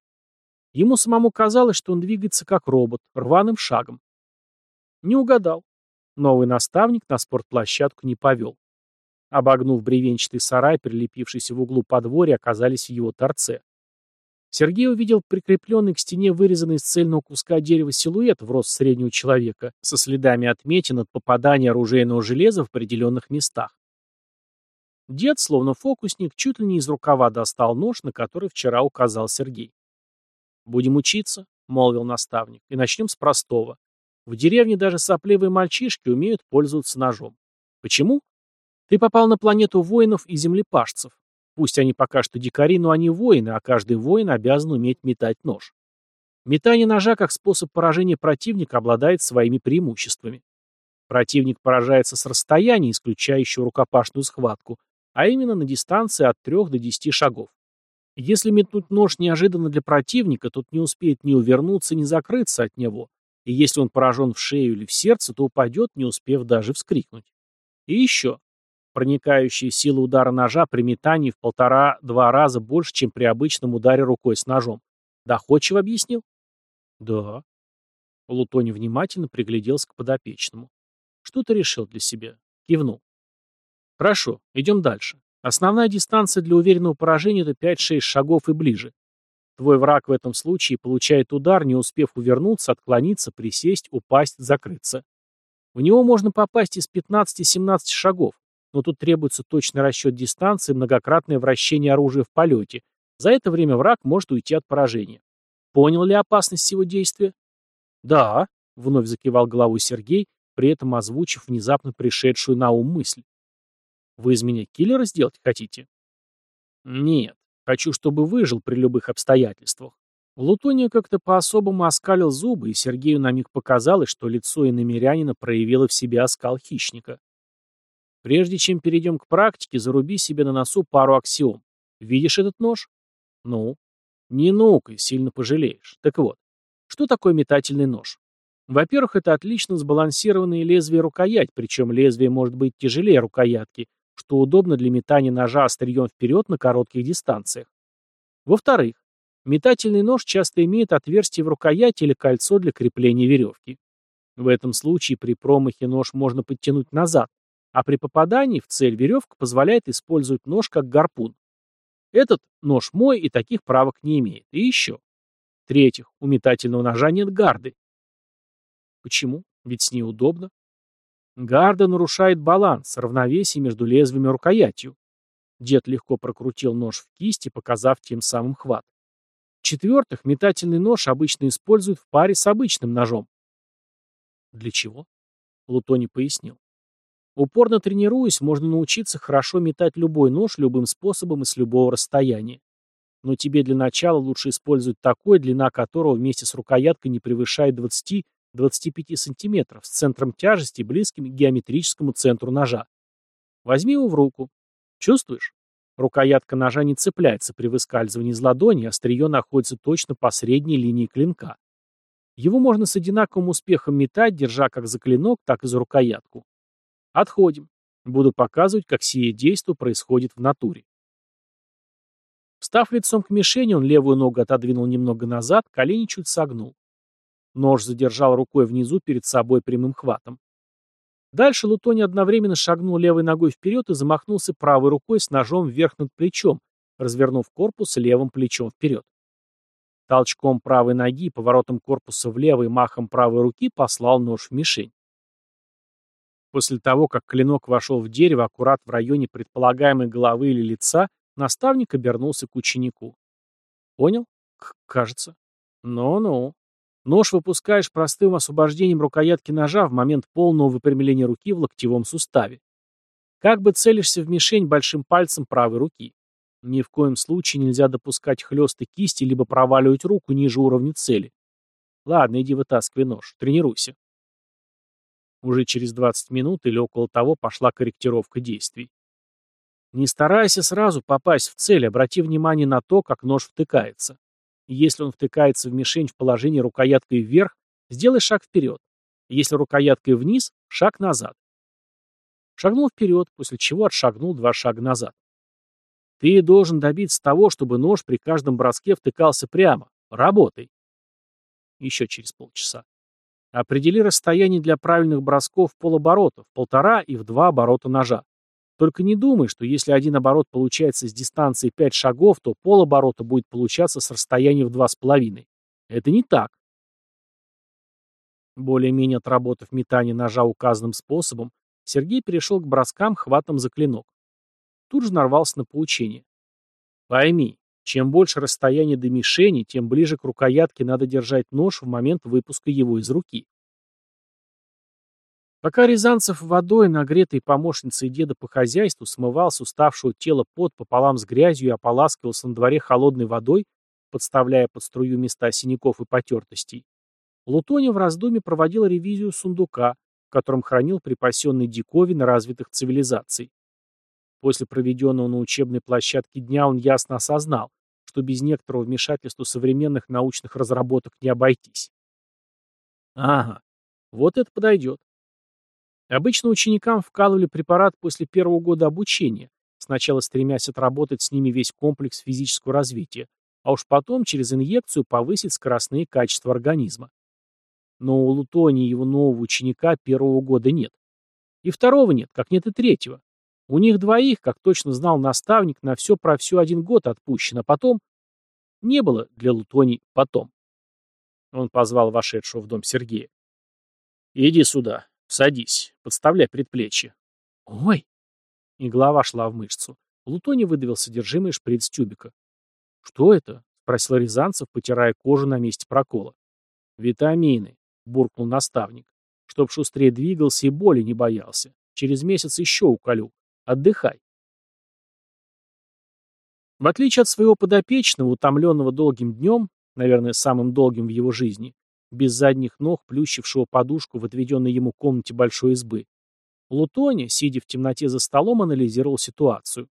Ему самому казалось, что он двигается как робот, рваным шагом. Не угадал. Новый наставник на спортплощадку не повел. Обогнув бревенчатый сарай, прилепившийся в углу подворья, оказались в его торце. Сергей увидел прикрепленный к стене вырезанный из цельного куска дерева силуэт в рост среднего человека со следами отметин от попадания оружейного железа в определенных местах. Дед, словно фокусник, чуть ли не из рукава достал нож, на который вчера указал Сергей. «Будем учиться», — молвил наставник, — «и начнем с простого. В деревне даже сопливые мальчишки умеют пользоваться ножом. Почему? Ты попал на планету воинов и землепашцев. Пусть они пока что дикари, но они воины, а каждый воин обязан уметь метать нож. Метание ножа как способ поражения противника обладает своими преимуществами. Противник поражается с расстояния, исключающего рукопашную схватку, а именно на дистанции от 3 до 10 шагов. Если метнуть нож неожиданно для противника, тот не успеет ни увернуться, ни закрыться от него, и если он поражен в шею или в сердце, то упадет, не успев даже вскрикнуть. И еще. Проникающая сила удара ножа при метании в полтора-два раза больше, чем при обычном ударе рукой с ножом. Доходчиво объяснил? Да. Лутони внимательно пригляделся к подопечному. Что ты решил для себя? Кивнул. Хорошо, идем дальше. Основная дистанция для уверенного поражения это 5-6 шагов и ближе. Твой враг в этом случае получает удар, не успев увернуться, отклониться, присесть, упасть, закрыться. В него можно попасть из 15-17 шагов, но тут требуется точный расчет дистанции и многократное вращение оружия в полете. За это время враг может уйти от поражения. Понял ли опасность всего действия? Да, вновь закивал головой Сергей, при этом озвучив внезапно пришедшую на ум мысль. Вы из меня киллера сделать хотите? Нет, хочу, чтобы выжил при любых обстоятельствах. Лутония как-то по-особому оскалил зубы, и Сергею на миг показалось, что лицо иномерянина проявило в себе оскал хищника. Прежде чем перейдем к практике, заруби себе на носу пару аксиом. Видишь этот нож? Ну? Не нукай, сильно пожалеешь. Так вот, что такое метательный нож? Во-первых, это отлично сбалансированные лезвия рукоять, причем лезвие может быть тяжелее рукоятки, что удобно для метания ножа острием вперед на коротких дистанциях. Во-вторых, метательный нож часто имеет отверстие в рукояти или кольцо для крепления веревки. В этом случае при промахе нож можно подтянуть назад, а при попадании в цель веревка позволяет использовать нож как гарпун. Этот нож мой и таких правок не имеет. И еще. В-третьих, у метательного ножа нет гарды. Почему? Ведь с ней удобно. Гарда нарушает баланс, равновесие между лезвием и рукоятью. Дед легко прокрутил нож в кисти, показав тем самым хват. В-четвертых, метательный нож обычно используют в паре с обычным ножом. Для чего? Лутони пояснил. Упорно тренируясь, можно научиться хорошо метать любой нож любым способом и с любого расстояния. Но тебе для начала лучше использовать такой, длина которого вместе с рукояткой не превышает 20-25 см, с центром тяжести, близким к геометрическому центру ножа. Возьми его в руку. Чувствуешь? Рукоятка ножа не цепляется при выскальзывании из ладони, а острие находится точно по средней линии клинка. Его можно с одинаковым успехом метать, держа как за клинок, так и за рукоятку. Отходим. Буду показывать, как сие действо происходит в натуре. Встав лицом к мишени, он левую ногу отодвинул немного назад, колени чуть согнул. Нож задержал рукой внизу перед собой прямым хватом. Дальше Лутони одновременно шагнул левой ногой вперед и замахнулся правой рукой с ножом вверх над плечом, развернув корпус левым плечом вперед. Толчком правой ноги, поворотом корпуса влево и махом правой руки послал нож в мишень. После того, как клинок вошел в дерево аккурат в районе предполагаемой головы или лица, наставник обернулся к ученику. «Понял? К кажется. Ну-ну. Нож выпускаешь простым освобождением рукоятки ножа в момент полного выпрямления руки в локтевом суставе. Как бы целишься в мишень большим пальцем правой руки. Ни в коем случае нельзя допускать хлесты кисти либо проваливать руку ниже уровня цели. Ладно, иди вытаскивай нож, тренируйся. Уже через 20 минут или около того пошла корректировка действий. Не старайся сразу попасть в цель, обрати внимание на то, как нож втыкается. Если он втыкается в мишень в положении рукояткой вверх, сделай шаг вперед. Если рукояткой вниз, шаг назад. Шагнул вперед, после чего отшагнул два шага назад. Ты должен добиться того, чтобы нож при каждом броске втыкался прямо. Работай. Еще через полчаса. Определи расстояние для правильных бросков в полоборота, в полтора и в два оборота ножа. Только не думай, что если один оборот получается с дистанции 5 шагов, то полоборота будет получаться с расстояния в 2,5. Это не так. Более-менее отработав метание ножа указанным способом, Сергей перешел к броскам хватом за клинок. Тут же нарвался на поучение. Пойми, чем больше расстояние до мишени, тем ближе к рукоятке надо держать нож в момент выпуска его из руки. Пока Рязанцев водой, нагретой помощницей деда по хозяйству, смывал с уставшего тела пот пополам с грязью и ополаскивался на дворе холодной водой, подставляя под струю места синяков и потертостей, Лутоня в раздумье проводил ревизию сундука, в котором хранил припасенные диковины развитых цивилизаций. После проведенного на учебной площадке дня он ясно осознал, что без некоторого вмешательства современных научных разработок не обойтись. Ага, вот это подойдет. Обычно ученикам вкалывали препарат после первого года обучения, сначала стремясь отработать с ними весь комплекс физического развития, а уж потом через инъекцию повысить скоростные качества организма. Но у Лутони его нового ученика первого года нет. И второго нет, как нет и третьего. У них двоих, как точно знал наставник, на все про все один год отпущено, потом... Не было для Лутони потом. Он позвал вошедшего в дом Сергея. «Иди сюда, садись, подставляй предплечье». «Ой!» Игла вошла в мышцу. Лутони выдавил содержимое шприц-тюбика. «Что это?» — спросил Рязанцев, потирая кожу на месте прокола. «Витамины», — буркнул наставник. «Чтоб шустрее двигался и боли не боялся. Через месяц еще уколю. Отдыхай. В отличие от своего подопечного, утомленного долгим днем, наверное, самым долгим в его жизни, без задних ног, плющившего подушку в отведенной ему комнате большой избы, Лутони, сидя в темноте за столом, анализировал ситуацию.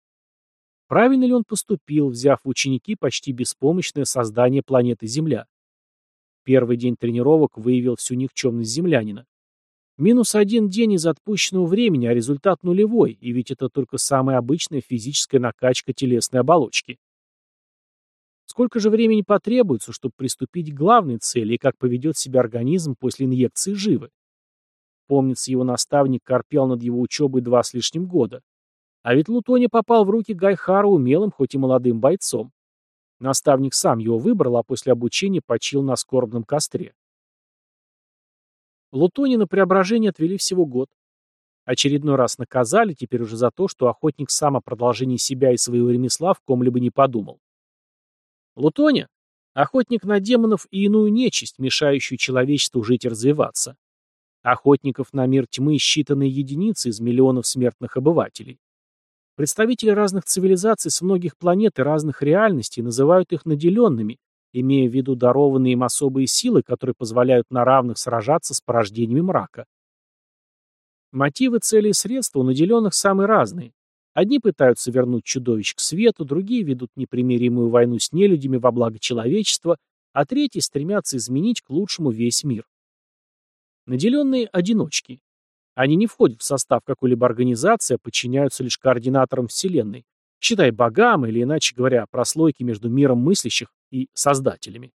Правильно ли он поступил, взяв в ученики почти беспомощное создание планеты Земля? Первый день тренировок выявил всю никчемность землянина. Минус один день из отпущенного времени, а результат нулевой, и ведь это только самая обычная физическая накачка телесной оболочки. Сколько же времени потребуется, чтобы приступить к главной цели и как поведет себя организм после инъекции живы? Помнится, его наставник корпел над его учебой два с лишним года. А ведь Лутони попал в руки Гайхара умелым, хоть и молодым бойцом. Наставник сам его выбрал, а после обучения почил на скорбном костре. Лутони на преображение отвели всего год. Очередной раз наказали, теперь уже за то, что охотник сам о продолжении себя и своего ремесла в ком-либо не подумал. Лутоня – охотник на демонов и иную нечисть, мешающую человечеству жить и развиваться. Охотников на мир тьмы считанные единицы из миллионов смертных обывателей. Представители разных цивилизаций с многих планет и разных реальностей называют их наделенными, имея в виду дарованные им особые силы, которые позволяют на равных сражаться с порождениями мрака. Мотивы, цели и средства у наделенных самые разные. Одни пытаются вернуть чудовищ к свету, другие ведут непримиримую войну с нелюдями во благо человечества, а третьи стремятся изменить к лучшему весь мир. Наделенные – одиночки. Они не входят в состав какой-либо организации, а подчиняются лишь координаторам Вселенной, считай богам или, иначе говоря, прослойки между миром мыслящих и создателями.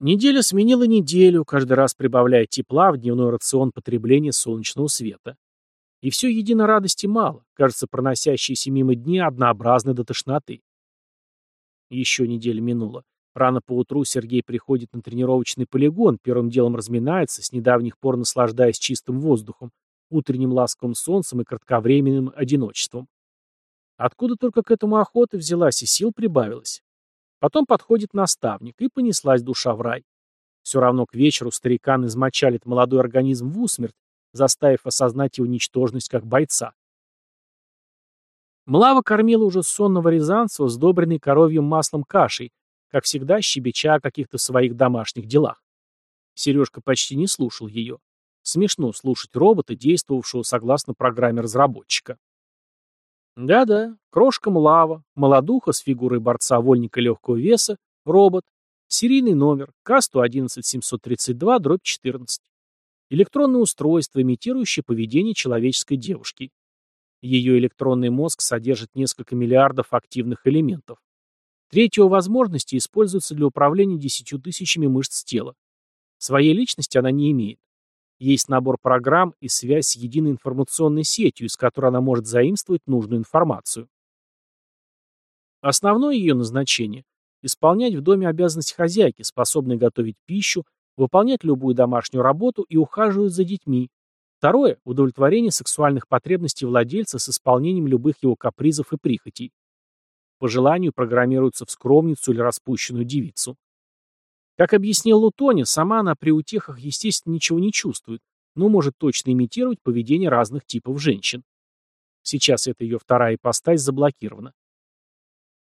Неделя сменила неделю, каждый раз прибавляя тепла в дневной рацион потребления солнечного света. И все едино радости мало, кажется, проносящиеся мимо дни однообразны до тошноты. Еще неделя минула. Рано поутру Сергей приходит на тренировочный полигон, первым делом разминается, с недавних пор наслаждаясь чистым воздухом, утренним ласковым солнцем и кратковременным одиночеством. Откуда только к этому охота взялась и сил прибавилось. Потом подходит наставник, и понеслась душа в рай. Все равно к вечеру старикан измочалит молодой организм в усмерть, заставив осознать его ничтожность как бойца. Млава кормила уже сонного Рязанцева, сдобренной коровьим маслом кашей, как всегда щебеча о каких-то своих домашних делах. Сережка почти не слушал ее. Смешно слушать робота, действовавшего согласно программе разработчика. Да-да, крошка Млава, молодуха с фигурой борца вольника легкого веса, робот, серийный номер К-111-732-14. Электронное устройство, имитирующее поведение человеческой девушки. Ее электронный мозг содержит несколько миллиардов активных элементов. Треть его возможностей используется для управления десятью тысячами мышц тела. Своей личности она не имеет. Есть набор программ и связь с единой информационной сетью, из которой она может заимствовать нужную информацию. Основное ее назначение – исполнять в доме обязанности хозяйки, способной готовить пищу, выполнять любую домашнюю работу и ухаживать за детьми. Второе – удовлетворение сексуальных потребностей владельца с исполнением любых его капризов и прихотей. По желанию программируется в скромницу или распущенную девицу. Как объяснил Лутони, сама она при утехах, естественно, ничего не чувствует, но может точно имитировать поведение разных типов женщин. Сейчас эта ее вторая ипостась заблокирована.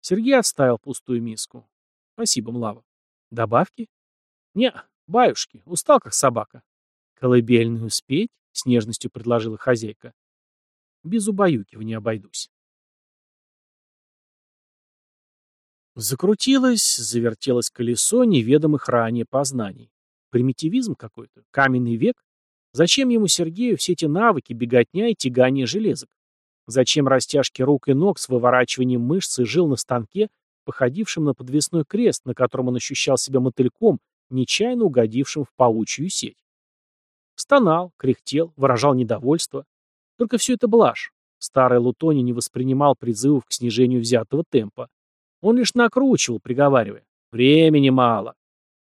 Сергей отставил пустую миску. Спасибо, Млава. Добавки? Не, баюшки, устал как собака. Колыбельную успеть? С нежностью предложила хозяйка. Без убаюкивания обойдусь. Закрутилось, завертелось колесо неведомых ранее познаний. Примитивизм какой-то? Каменный век? Зачем ему, Сергею, все эти навыки, беготня и тягание железок? Зачем растяжки рук и ног с выворачиванием мышц и жил на станке, походившем на подвесной крест, на котором он ощущал себя мотыльком, нечаянно угодившим в паучью сеть? Стонал, кряхтел, выражал недовольство. Только все это блажь. Старый Лутони не воспринимал призывов к снижению взятого темпа. Он лишь накручивал, приговаривая. Времени мало.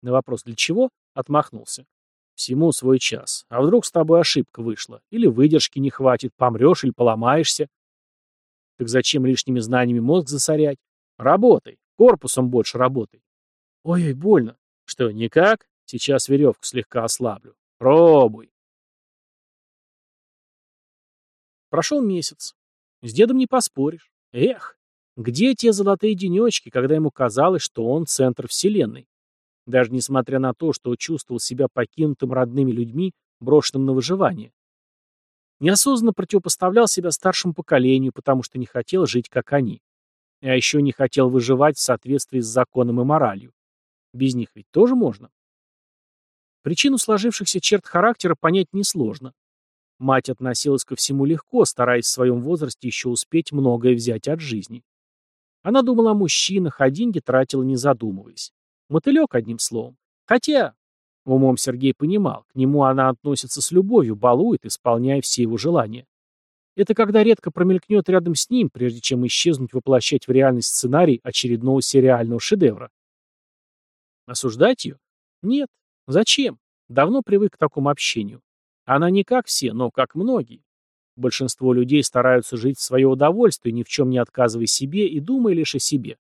На вопрос «для чего?» отмахнулся. Всему свой час. А вдруг с тобой ошибка вышла? Или выдержки не хватит, помрешь или поломаешься? Так зачем лишними знаниями мозг засорять? Работай. Корпусом больше работай. Ой-ой, больно. Что, никак? Сейчас веревку слегка ослаблю. Пробуй. Прошел месяц. С дедом не поспоришь. Эх, где те золотые денечки, когда ему казалось, что он центр вселенной? Даже несмотря на то, что чувствовал себя покинутым родными людьми, брошенным на выживание. Неосознанно противопоставлял себя старшему поколению, потому что не хотел жить, как они. А еще не хотел выживать в соответствии с законом и моралью. Без них ведь тоже можно. Причину сложившихся черт характера понять несложно. Мать относилась ко всему легко, стараясь в своем возрасте еще успеть многое взять от жизни. Она думала о мужчинах, а деньги тратила, не задумываясь. Мотылек, одним словом. Хотя, умом Сергей понимал, к нему она относится с любовью, балует, исполняя все его желания. Это когда редко промелькнет рядом с ним, прежде чем исчезнуть воплощать в реальность сценарий очередного сериального шедевра. Осуждать ее? Нет. Зачем? Давно привык к такому общению. Она не как все, но как многие. Большинство людей стараются жить в свое удовольствие, ни в чем не отказывая себе и думая лишь о себе.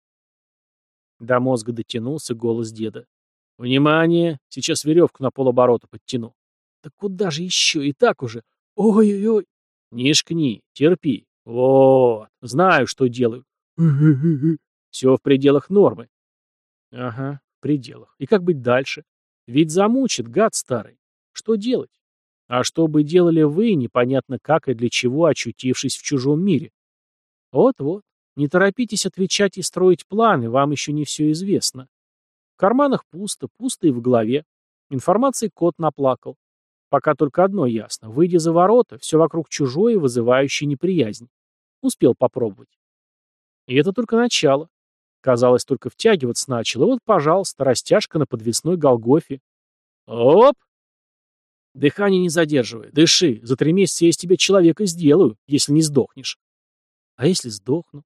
До мозга дотянулся голос деда. «Внимание! Сейчас веревку на полоборота подтяну». «Да куда же еще? И так уже! Ой-ой-ой!» «Не шкни, терпи. Вот, знаю, что делаю». «Все в пределах нормы». «Ага, в пределах. И как быть дальше? Ведь замучит, гад старый. Что делать? А что бы делали вы, непонятно как и для чего, очутившись в чужом мире? Вот-вот. Не торопитесь отвечать и строить планы, вам еще не все известно. В карманах пусто, пусто и в голове. Информации кот наплакал. Пока только одно ясно. Выйдя за ворота, все вокруг чужое, вызывающее неприязнь. Успел попробовать. И это только начало. Казалось, только втягиваться начал. И вот, пожалуйста, растяжка на подвесной Голгофе. Оп! Дыхание не задерживай. Дыши. За три месяца я из тебя человека сделаю, если не сдохнешь. А если сдохну?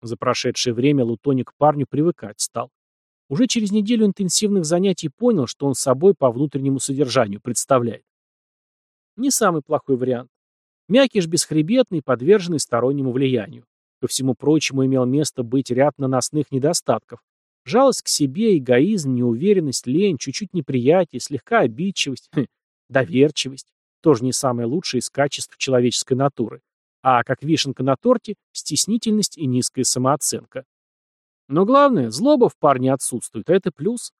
За прошедшее время Лутоник парню привыкать стал. Уже через неделю интенсивных занятий понял, что он собой по внутреннему содержанию представляет. Не самый плохой вариант. Мякиш бесхребетный, подверженный стороннему влиянию. Ко всему прочему имел место быть ряд наносных недостатков. Жалость к себе, эгоизм, неуверенность, лень, чуть-чуть неприятие, слегка обидчивость, хм, доверчивость. Тоже не самое лучшее из качеств человеческой натуры. А как вишенка на торте – стеснительность и низкая самооценка. Но главное, злоба в парне отсутствует, а это плюс.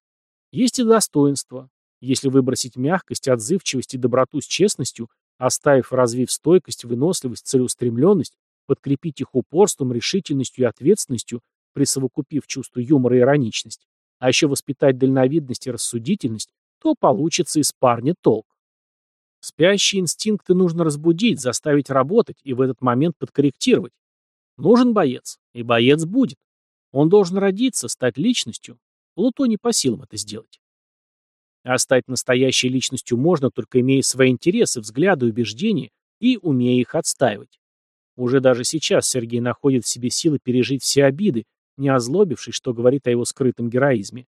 Есть и достоинство. Если выбросить мягкость, отзывчивость и доброту с честностью, оставив развив стойкость, выносливость, целеустремленность, подкрепить их упорством, решительностью и ответственностью, присовокупив чувство юмора и ироничность, а еще воспитать дальновидность и рассудительность, то получится из парня толк. Спящие инстинкты нужно разбудить, заставить работать и в этот момент подкорректировать. Нужен боец, и боец будет. Он должен родиться, стать личностью. Плуту не по силам это сделать. А стать настоящей личностью можно, только имея свои интересы, взгляды, убеждения и умея их отстаивать. Уже даже сейчас Сергей находит в себе силы пережить все обиды, не озлобившись, что говорит о его скрытом героизме.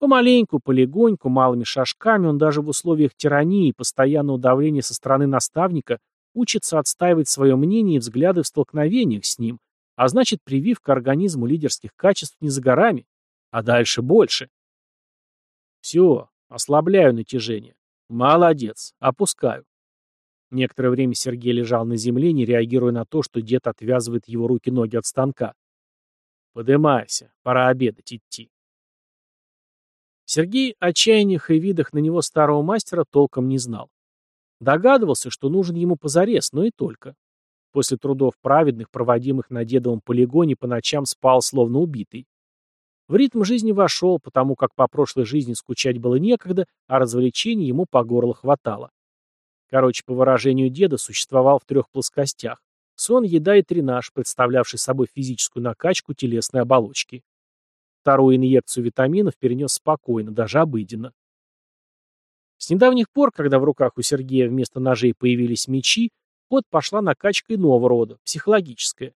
Помаленьку, полегоньку, малыми шажками он даже в условиях тирании и постоянного давления со стороны наставника учится отстаивать свое мнение и взгляды в столкновениях с ним, а значит, прививка организму лидерских качеств не за горами, а дальше больше. Все, ослабляю натяжение. Молодец, опускаю. Некоторое время Сергей лежал на земле, не реагируя на то, что дед отвязывает его руки-ноги от станка. «Подымайся, пора обедать идти». Сергей о чаяниях и видах на него старого мастера толком не знал. Догадывался, что нужен ему позарез, но и только. После трудов праведных, проводимых на дедовом полигоне, по ночам спал словно убитый. В ритм жизни вошел, потому как по прошлой жизни скучать было некогда, а развлечений ему по горло хватало. Короче, по выражению деда, существовал в трех плоскостях. Сон, еда и тренаж, представлявший собой физическую накачку телесной оболочки. Вторую инъекцию витаминов перенес спокойно, даже обыденно. С недавних пор, когда в руках у Сергея вместо ножей появились мечи, вот пошла накачка иного рода, психологическая.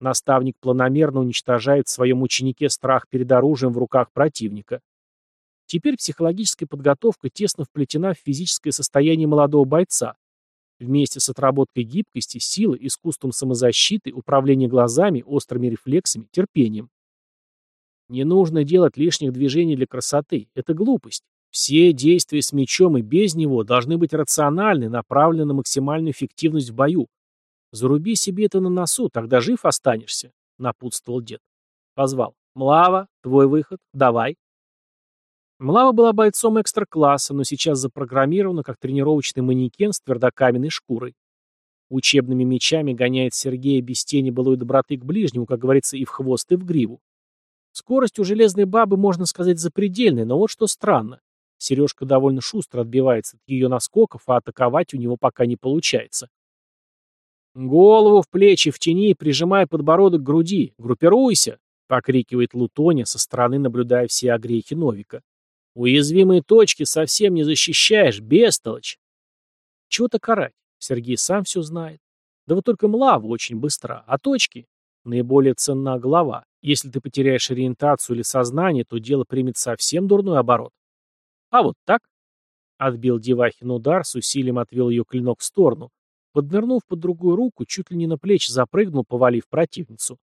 Наставник планомерно уничтожает в своем ученике страх перед оружием в руках противника. Теперь психологическая подготовка тесно вплетена в физическое состояние молодого бойца. Вместе с отработкой гибкости, силы, искусством самозащиты, управлением глазами, острыми рефлексами, терпением. Не нужно делать лишних движений для красоты. Это глупость. Все действия с мечом и без него должны быть рациональны, направлены на максимальную эффективность в бою. Заруби себе это на носу, тогда жив останешься, напутствовал дед. Позвал. Млава, твой выход, давай. Млава была бойцом экстра-класса, но сейчас запрограммирована как тренировочный манекен с твердокаменной шкурой. Учебными мечами гоняет Сергея без тени былой доброты к ближнему, как говорится, и в хвост, и в гриву. Скорость у железной бабы, можно сказать, запредельная, но вот что странно. Сережка довольно шустро отбивается от ее наскоков, а атаковать у него пока не получается. «Голову в плечи в тени, прижимая подбородок к груди. Группируйся!» — покрикивает Лутоня со стороны, наблюдая все огрехи Новика. «Уязвимые точки совсем не защищаешь, бестолочь!» Чего-то карать. Сергей сам все знает. Да вот только млава очень быстра, а точки наиболее ценна голова. Если ты потеряешь ориентацию или сознание, то дело примет совсем дурной оборот. А вот так. Отбил Девахин удар, с усилием отвел ее клинок в сторону. Поднырнув под другую руку, чуть ли не на плечи запрыгнул, повалив противницу.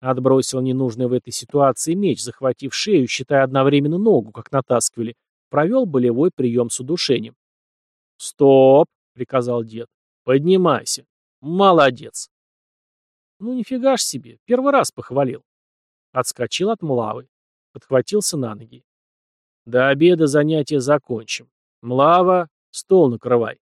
Отбросил ненужный в этой ситуации меч, захватив шею, считая одновременно ногу, как натаскивали, провел болевой прием с удушением. «Стоп!» — приказал дед. «Поднимайся. Молодец!» «Ну нифига ж себе, первый раз похвалил. Отскочил от Млавы. Подхватился на ноги. До обеда занятия закончим. Млава, стол накрывай.